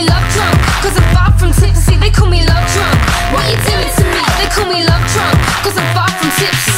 me love. Cause I'm far from tipsy, they call me love drunk. What you doing to me? They call me love drunk. Cause I'm far from tipsy.